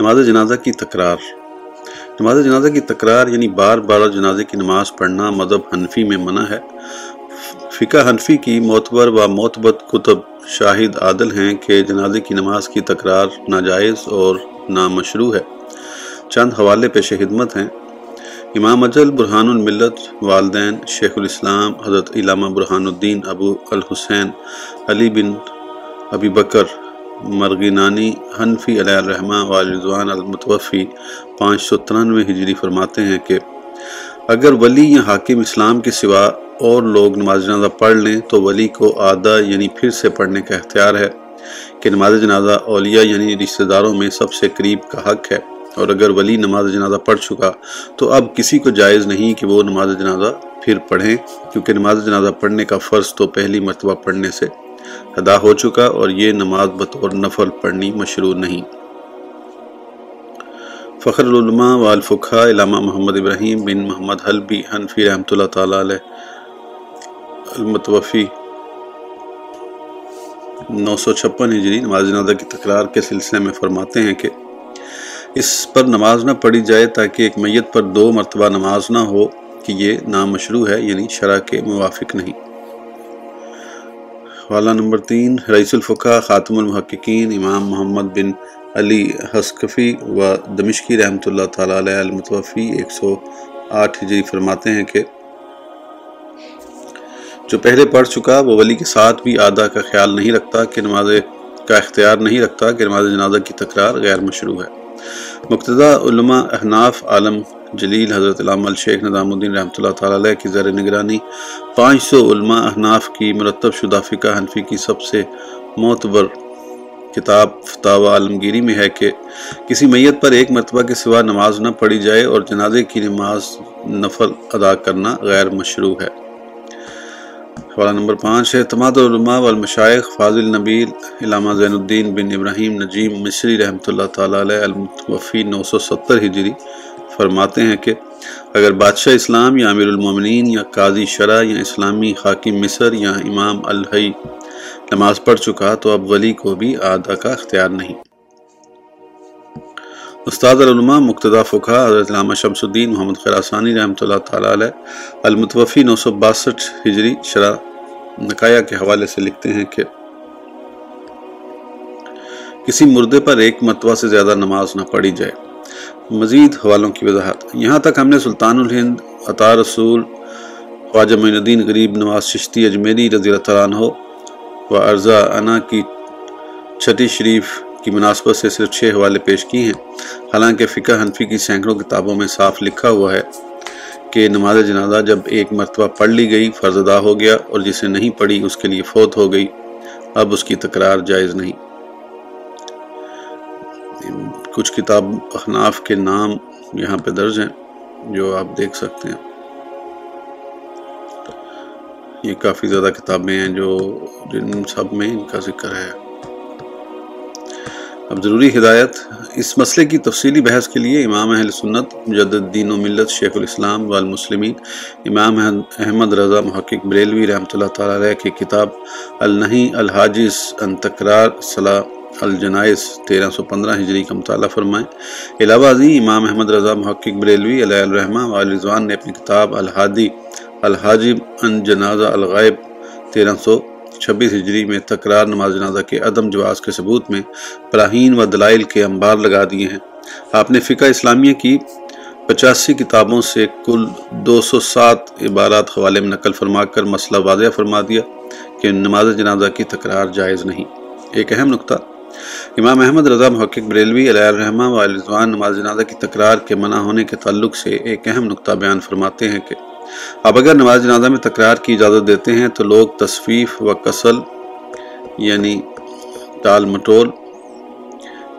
نماز جنازہ کی تکرار۔ نماز جنازہ کی تکرار یعنی بار بار جنازے کی نماز پڑھنا مذہب حنفی میں منع ہے۔ فقہ حنفی کی معتبر و معتبت کتب شاہد عادل ہیں کہ جنازے کی نماز کی تکرار ناجائز اور نامشروع ہے۔ چند حوالے پیش خدمت ہیں۔ امام اجل برحان الملت، والدین شیخ الاسلام، حضرت علامہ برحان الدین ابو الحسین علی بن ابی بکر مرغینانی حنفی علیہ الرحمہ والرضوان المتوفی پانچ سو ترانوے ہجری فرماتے ہیں کہ اگر ولی یا حاکم اسلام کے سوا اور لوگ نماز جنازہ پڑھ لیں تو ولی کو آدھا یعنی پھر سے پڑھنے کا اختیار ہے کہ نماز جنازہ اولیاء یعنی رشتہ داروں میں سب سے قریب کا حق ہے اور اگر ولی نماز جنازہ پڑھ چکا تو اب کسی کو جائز نہیں کہ وہ نماز جنازہ پھر پڑھیں، کیونکہ نماز جنازہ پڑھنے کا فرض تو پہلی مرتبہ پڑھنے سے ادا ہو چکا اور یہ نماز بطور نفل پڑھنی مشروع نہیں۔ فخر العلماء والفقہ علامہ محمد ابراہیم بن محمد حلبی حنفی رحمۃ اللہ تعالی علیہ المتوفی نو سو چھپن ہجری نماز جنازہ کی تکرار کے سلسلے میں فرماتے ہیں کہ اس پر نماز نہ پڑھی جائے تاکہ ایک میت پر دو مرتبہ نماز نہ ہو کہ یہ نامشروع ہے یعنی شرع کے موافق نہیں۔ حوالہ نمبر تین، رئیس الفقہ خاتم المحققین امام محمد بن علی حسکفی و دمشقی رحمۃ اللہ تعالیٰ علیہ المتوفی ایک سو آٹھ ہجری فرماتے ہیں کہ جو پہلے پڑھ چکا وہ ولی کے ساتھ بھی آدھا کا خیال نہیں رکھتا کہ نماز کا اختیار نہیں رکھتا کہ نماز جنازہ کی تکرار غیر مشروع ہے۔ مقتضى علماء احناف عالم جلیل حضرت علامہ الشیخ نظام الدین رحمۃ اللہ تعالیٰ علیہ کی زیر نگرانی پانچ سو علماء احناف کی مرتب شدہ فقہ حنفی کی سب سے معتبر کتاب فتح عالمگیری میں ہے کہ کسی میت پر ایک مرتبہ کے سوا نماز نہ پڑھی جائے اور جنازے کی نماز نفل ادا کرنا غیر مشروع ہے۔ حوالہ نمبر پانچ ہے تماد علماء والمشائق فاضل نبیل، علامہ زین الدین بن ابراہیم نجیم مصری رحمۃ اللہ تعالیٰ علیہ، المتوفی نو سو ستر ہجری فرماتے ہیں کہ اگر بادشاہ اسلام یا امیر المومنین یا قاضی شرع یا اسلامی حاکم مصر یا امام الحی نماز پڑھ چکا تو اب ولی کو بھی آدھا کا اختیار نہیں۔ استاد العلماء مقتدہ فقہ حضرت علامہ شمس الدین محمد خراسانی رحمۃ اللہ تعالیٰ علیہ المتوفی نو سو باسٹھ ہجری شرح نقایہ کے حوالے سے لکھتے ہیں کہ کسی مردے پر ایک مرتبہ سے زیادہ نماز نہ پڑھی جائے۔ مزید حوالوں کی وضاحت۔ یہاں تک ہم نے سلطان الہند، عطا رسول، خواجہ معین الدین غریب نواز ششتی اجمیری رضی اللہ تعالیٰ عنہ و ارضا انا کی چھٹی شریف کی مناسبت سے صرف چھ حوالے پیش کی ہیں۔ حالانکہ فقہ حنفی کی سینکڑوں کتابوں میں صاف لکھا ہوا ہے کہ نماز جنازہ جب ایک مرتبہ پڑھ لی گئی، فرض ادا ہو گیا اور جسے نہیں پڑھی، اس کے لیے فوت ہو گئی۔ اب اس کی تکرار جائز نہیں۔ کچھ کتاب اخناف کے نام یہاں پہ درج ہیں جو آپ دیکھ سکتے ہیں۔ یہ کافی زیادہ کتابیں ہیں جو جن سب میں ان کا ذکر ہے۔ اب ضروری ہدایت، اس مسئلے کی تفصیلی بحث کے لیے امام اہل سنت، مجدد دین و ملت شیخ الاسلام والمسلمین، امام احمد رضا محقق بریلوی رحمۃ اللہ تعالیٰ علیہ کی کتاب النحی الحاجز ان تکرار صلاح الجنائز، تیرہ سو پندرہ ہجری کا مطالعہ فرمائیں۔ علاوہ ازیں امام احمد رضا محقق بریلوی، علیہ الرحمہ والرضوان نے اپنی کتاب الحادی الحاجب ان جنازہ الغائب، تیرہ سو چھبیس ہجری میں تکرار نماز جنازہ کے عدم جواز کے ثبوت میں براہین و دلائل کے انبار لگا دیے ہیں۔ آپ نے فقہ اسلامیہ کی پچاسی کتابوں سے کل دو سو سات عبارات حوالے میں نقل فرما کر مسئلہ واضح فرما دیا کہ نماز جنازہ کی تکرار جائز نہیں۔ ایک اہم نقطہ امام احمد رضا محقق بریلوی، علیہ الرحمہ و رضوان نماز جنازہ کی تکرار کے منع ہونے کے تعلق سے ایک اہم نقطہ بیان فرماتے ہیں کہ اب اگر نماز جنازہ میں تکرار کی اجازت دیتے ہیں تو لوگ تصفیف و کسل یعنی ٹال مٹول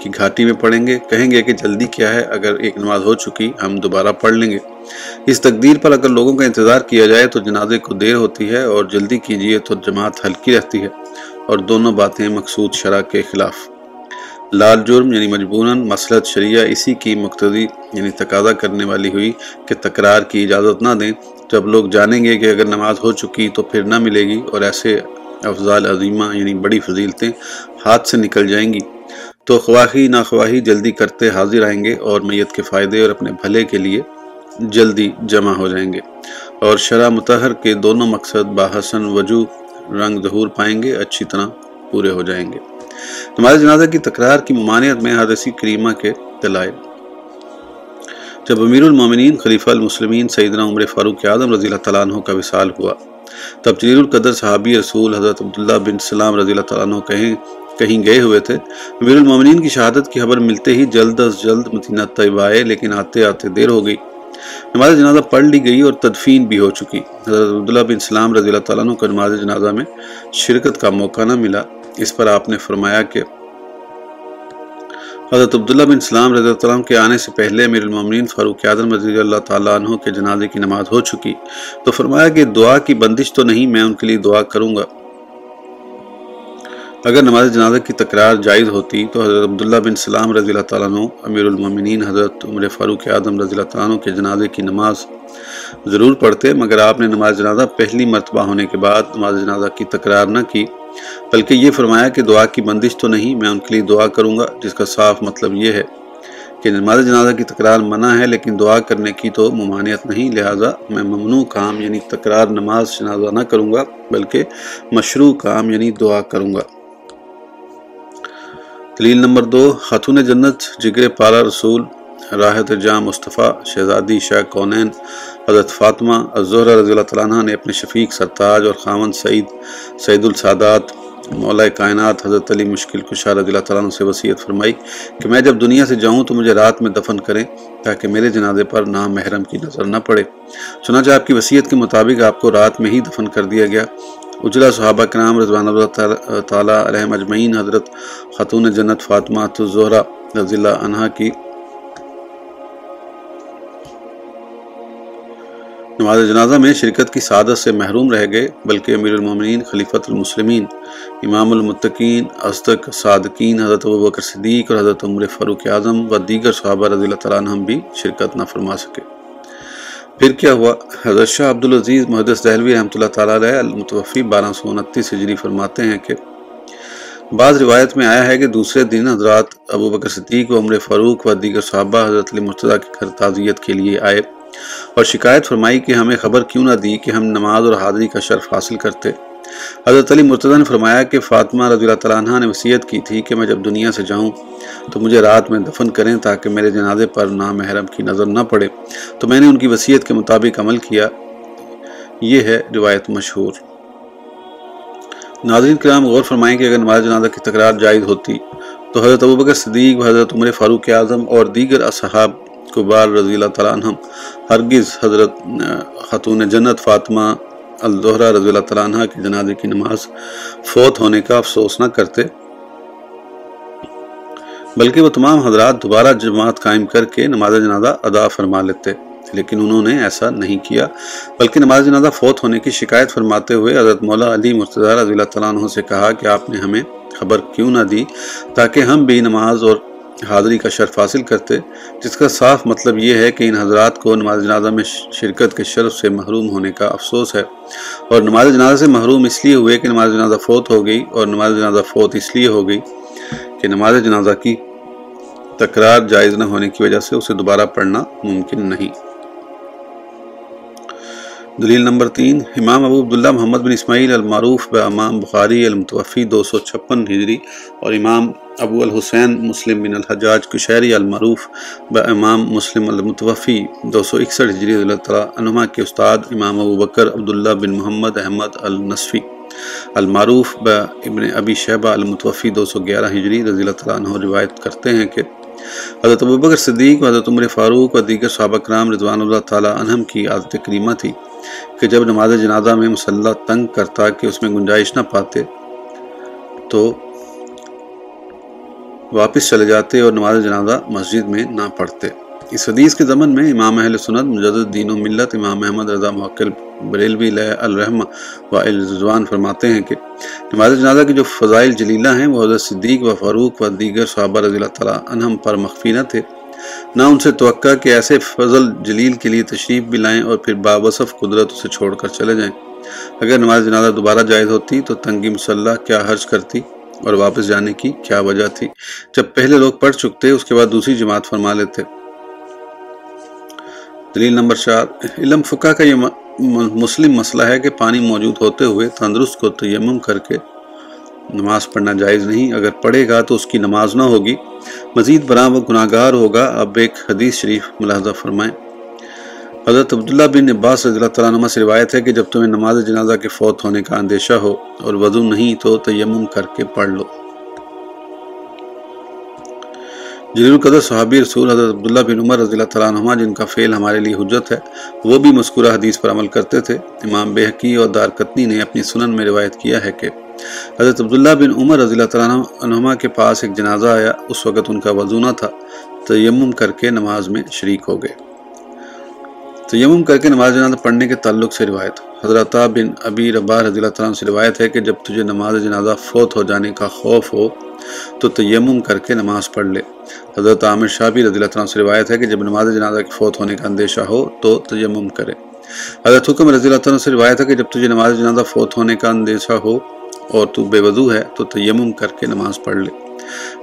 کی گھاٹی میں پڑھیں گے، کہیں گے کہ جلدی کیا ہے، اگر ایک نماز ہو چکی ہم دوبارہ پڑھ لیں گے۔ اس تقدیر پر اگر لوگوں کا انتظار کیا جائے تو جنازے کو دیر ہوتی ہے اور جلدی کیجیے تو جماعت ہلکی رہتی ہے۔ اور دونوں باتیں مقصود شرح کے خلاف۔ لال جرم یعنی مجبوراً مسلط شریعہ اسی کی مقتدی یعنی تقاضا کرنے والی ہوئی کہ تکرار کی اجازت نہ دیں۔ جب لوگ جانیں گے کہ اگر نماز ہو چکی تو پھر نہ ملے گی اور ایسے افضال عظیمہ یعنی بڑی فضیلتیں ہاتھ سے نکل جائیں گی۔ تو خواہی ناخواہی جلدی کرتے حاضر آئیں گے اور میت کے فائدے اور اپنے بھلے کے لیے جلدی جمع ہو جائیں گے۔ اور شرح متحر کے دونوں مقصد باحسن وجوہ رنگ ظہور پائیں گے، اچھی طرح پورے ہو جائیں گے۔ نماز جنازہ کی تکرار کی ممانعت میں حادثی کریمہ کے دلائل۔ جب امیر المومنین خلیفہ المسلمین سیدنا عمر فاروق اعظم رضی اللہ تعالیٰ عنہ کا وصال ہوا، تب جلیل القدر صحابی رسول حضرت عبداللہ بن سلام رضی اللہ تعالیٰ عنہ کہیں کہیں گئے ہوئے تھے۔ امیر المومنین کی شہادت کی خبر ملتے ہی جلد از جلد مدینہ طیب آئے، لیکن آتے آتے دیر ہو گئی۔ نماز جنازہ پڑھ لی گئی اور تدفین بھی ہو چکی۔ حضرت عبداللہ بن سلام رضی اللہ تعالیٰ عنہ کو نماز جنازہ میں شرکت کا موقع نہ ملا۔ اس پر آپ نے فرمایا کہ حضرت عبداللہ بن سلام رضی اللہ عنہ کے آنے سے پہلے امیر المومنین فاروق اعظم رضی اللہ تعالیٰ عنہ کے جنازے کی نماز ہو چکی۔ تو فرمایا کہ دعا کی بندش تو نہیں، میں ان کے لیے دعا کروں گا۔ اگر نماز جنازہ کی تکرار جائز ہوتی تو حضرت عبداللہ بن سلام رضی اللہ تعالیٰ عنہ، امیر المومنین حضرت عمر فاروق اعظم رضی اللہ تعالیٰ عنہ کے جنازے کی نماز ضرور پڑھتے، مگر آپ نے نماز جنازہ پہلی مرتبہ ہونے کے بعد نماز جنازہ کی تکرار نہ کی۔ بلکہ یہ فرمایا کہ دعا کی بندش تو نہیں، میں ان کے لیے دعا کروں گا، جس کا صاف مطلب یہ ہے کہ نماز جنازہ کی تکرار منع ہے، لیکن دعا کرنے کی تو ممانعت نہیں، لہٰذا میں ممنوع کام یعنی تکرار نماز جنازہ نہ کروں گا، بلکہ مشروع کام یعنی دعا کروں گا۔ دلیل نمبر دو، خاتون جنت جگر پارا رسول، راحت جام مصطفیٰ، شہزادی شاہ کونین، حضرت فاطمہ، الزہرہ رضی اللہ تعالیٰ عنہ نے اپنے شفیق سرتاج اور خامن سعید سعید السادات مولا کائنات، حضرت علی مشکل کشا رضی اللہ تعالیٰ عنہ سے وصیت فرمائی کہ میں جب دنیا سے جاؤں تو مجھے رات میں دفن کریں تاکہ میرے جنازے پر نام محرم کی نظر نہ پڑے۔ چنانچہ آپ کی وصیت کے مطابق آپ کو رات میں ہی دفن کر دیا گیا۔ اجلا صحابہ کرام رضوان اللہ تعالیٰ علیہ مجمعین حضرت خاتون جنت فاطمہ الزہرہ رضی اللہ عنہ کی نماز جنازہ میں شرکت کی سعادت سے محروم رہ گئے، بلکہ امیر المومنین خلیفت المسلمین، امام المتقین اصدق صادقین، حضرت بکر صدیق اور حضرت عمر فاروق اعظم و دیگر صحابہ رضی اللہ تعالیٰ عنہ بھی شرکت نہ فرما سکے۔ پھر کیا ہوا؟ حضرت شاہ عبدالعزیز محدث دہلوی رحمۃ اللہ تعالیٰ علیہ المتوفی بارہ سو انتیس ہجری فرماتے ہیں کہ بعض روایت میں آیا ہے کہ دوسرے دن حضرات ابو بکر صدیق و عمر فاروق و دیگر صحابہ حضرت علی مرتضیٰ کے گھر تعزیت کے لیے آئے اور شکایت فرمائی کہ ہمیں خبر کیوں نہ دی کہ ہم نماز اور حاضری کا شرف حاصل کرتے۔ حضرت علی مرتضی نے فرمایا کہ فاطمہ رضی اللہ تعالیٰ عنہ نے وصیت کی تھی کہ میں جب دنیا سے جاؤں تو مجھے رات میں دفن کریں تاکہ میرے جنازے پر نامحرم کی نظر نہ پڑے۔ تو میں نے ان کی وصیت کے مطابق عمل کیا۔ یہ ہے روایت مشہور۔ ناظرین کرام، غور فرمائیں کہ اگر نماز جنازہ کی تکرار جائز ہوتی تو حضرت ابوبکر صدیق حضرت عمر فاروق اعظم اور دیگر اصحاب کبار رضی اللہ تعالیٰ عنہ ہرگز حضرت خاتون جنت فاطمہ الدہرہ رضی اللہ تعالیٰ عنہ کی جنازے کی نماز فوت ہونے کا افسوس نہ کرتے۔ بلکہ وہ تمام حضرات دوبارہ جماعت قائم کر کے نماز جنازہ ادا فرما لیتے، لیکن انہوں نے ایسا نہیں کیا، بلکہ نماز جنازہ فوت ہونے کی شکایت فرماتے ہوئے حضرت مولا علی مرتضی رضی اللہ تعالیٰ عنہ سے کہا کہ آپ نے ہمیں خبر کیوں نہ دی تاکہ ہم بھی نماز اور حاضری کا شرف حاصل کرتے، جس کا صاف مطلب یہ ہے کہ ان حضرات کو نماز جنازہ میں شرکت کے شرف سے محروم ہونے کا افسوس ہے۔ اور نماز جنازہ سے محروم اس لیے ہوئے کہ نماز جنازہ فوت ہو گئی اور نماز جنازہ فوت اس لیے ہو گئی کہ نماز جنازہ کی تکرار جائز نہ ہونے کی وجہ سے اسے دوبارہ پڑھنا ممکن نہیں۔ دلیل نمبر تین، امام ابو عبداللہ محمد بن اسماعیل المعروف ب امام بخاری المتوفی دو سو چھپن ہجری اور امام ابو الحسین مسلم بن الحجاج کشہری المعروف ب امام مسلم المتوفی دو سو اکسٹھ ہجری اللہ تعالیٰ عنما کے استاد امام ابو بکر عبداللہ بن محمد احمد النصفی المعروف ب ابن ابی شہبہ المتوفی دو سو گیارہ ہجری رضی اللہ تعالیٰ عنہ روایت کرتے ہیں کہ حضرت ابوبکر صدیق حضرت عمر فاروق و دیگر صحابہ کرام رضوان اللہ تعالیٰ عنہم کی عادت کریمہ تھی کہ جب نماز جنازہ میں مسلح تنگ کرتا کہ اس میں گنجائش نہ پاتے تو واپس چلے جاتے اور نماز جنازہ مسجد میں نہ پڑھتے۔ اس حدیث کے زمن میں امام اہل سنت، مجدد دین و ملت، امام محمد رضا محکل بریلوی لہ الرحمہ و الرضوان فرماتے ہیں کہ نماز جنازہ کی جو فضائل جلیلہ ہیں، وہ حضرت صدیق و فاروق و دیگر صحابہ رضی اللہ تعالیٰ عنہم پر مخفی نہ تھے۔ نہ ان سے توقع کہ ایسے فضل جلیل کے لیے تشریف بھی لائیں اور پھر بابصف قدرت اسے چھوڑ کر چلے جائیں۔ اگر نماز جنازہ دوبارہ جائز ہوتی تو تنگی مسلح کیا حرج کرتی اور واپس جانے کی کیا وجہ تھی؟ جب پہلے لوگ پڑھ چکتے، اس کے بعد دوسری جماعت فرما لیتے۔ دلیل نمبر چار۔ علم فقہ کا یہ مسلم مسئلہ ہے کہ پانی موجود ہوتے ہوئے تندرست کو تیمم کر کے نماز پڑھنا جائز نہیں۔ اگر پڑھے گا تو اس کی نماز نہ ہوگی۔ مزید برآں وہ گناہ گار ہوگا۔ اب ایک حدیث شریف ملاحظہ فرمائیں۔ حضرت عبداللہ بن عباس رضی اللہ تعالیٰ عنہ سے روایت ہے کہ جب تمہیں نماز جنازہ کے فوت ہونے کا اندیشہ ہو اور وضو نہیں تو تیمم کر کے پڑھ لو۔ جلیل القدر صحابی رسول حضرت عبداللہ بن عمر رضی اللہ تعالیٰ عنہ جن کا فعل ہمارے لیے حجت ہے، وہ بھی مذکورہ حدیث پر عمل کرتے تھے۔ امام بحقی اور دارکتنی نے اپنی سنن میں روایت کیا ہے کہ حضرت عبداللہ بن عمر رضی اللہ تعالیٰ عنہ کے پاس ایک جنازہ آیا۔ اس وقت ان کا وضو نہ تھا۔ تیمم کر کے نماز میں شریک ہو گئے۔ تیمم کر کے نماز جنازہ پڑھنے کے تعلق سے روایت۔ حضرت بن ابی ربا رضی اللہ تعالیٰ عنہ سے روایت ہے کہ جب تجھے نماز جنازہ فوت ہو جانے کا خوف ہو، تو تیمم کر کے نماز پڑھ لے۔ حضرت عامر شابی رضی اللہ عنہ سے روایت ہے کہ جب نماز جنازہ کے فوت ہونے کا اندیشہ ہو، تو تیمم کرے۔ حضرت حکم رضی اللہ عنہ سے روایت ہے کہ جب تجھے نماز جنازہ فوت ہونے کا اندیشہ ہو اور تو بے وضو ہے، تو تیمم کر کے نماز پڑھ لے۔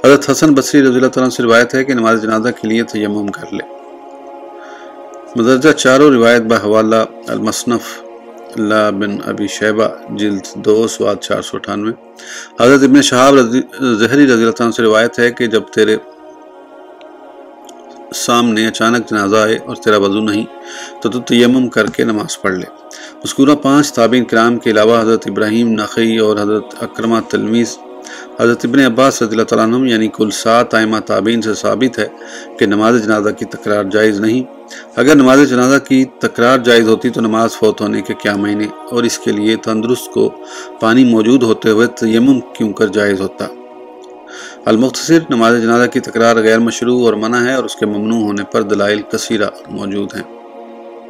حضرت حسن بصری رضی اللہ عنہ سے روایت ہے کہ نماز جنازہ کے لیے تیمم کر لے۔ مدرجہ چاروں روایت بحوالہ المصنف اللہ بن ابی شیبہ، جلد دو، سواد چار سو اٹھانوے۔ حضرت ابن شہاب زہری رضی اللہ عنہ سے روایت ہے کہ جب تیرے سامنے اچانک جنازہ آئے اور تیرا وضو نہیں، تو تو تیمم کر کے نماز پڑھ لے۔ اسکورہ پانچ تابعین کرام کے علاوہ حضرت ابراہیم نقی اور حضرت اکرمہ تلمیز حضرت ابن عباس رضی اللہ تعالیٰ عنہ یعنی کل سات آئمہ تابعین سے ثابت ہے کہ نماز جنازہ کی تکرار جائز نہیں۔ اگر نماز جنازہ کی تکرار جائز ہوتی تو نماز فوت ہونے کے کیا مہینے اور اس کے لیے تندرست کو پانی موجود ہوتے ہوئے تیمم کیوں کر جائز ہوتا؟ المختصر، نماز جنازہ کی تکرار غیر مشروع اور منع ہے اور اس کے ممنوع ہونے پر دلائل کثیرہ موجود ہیں۔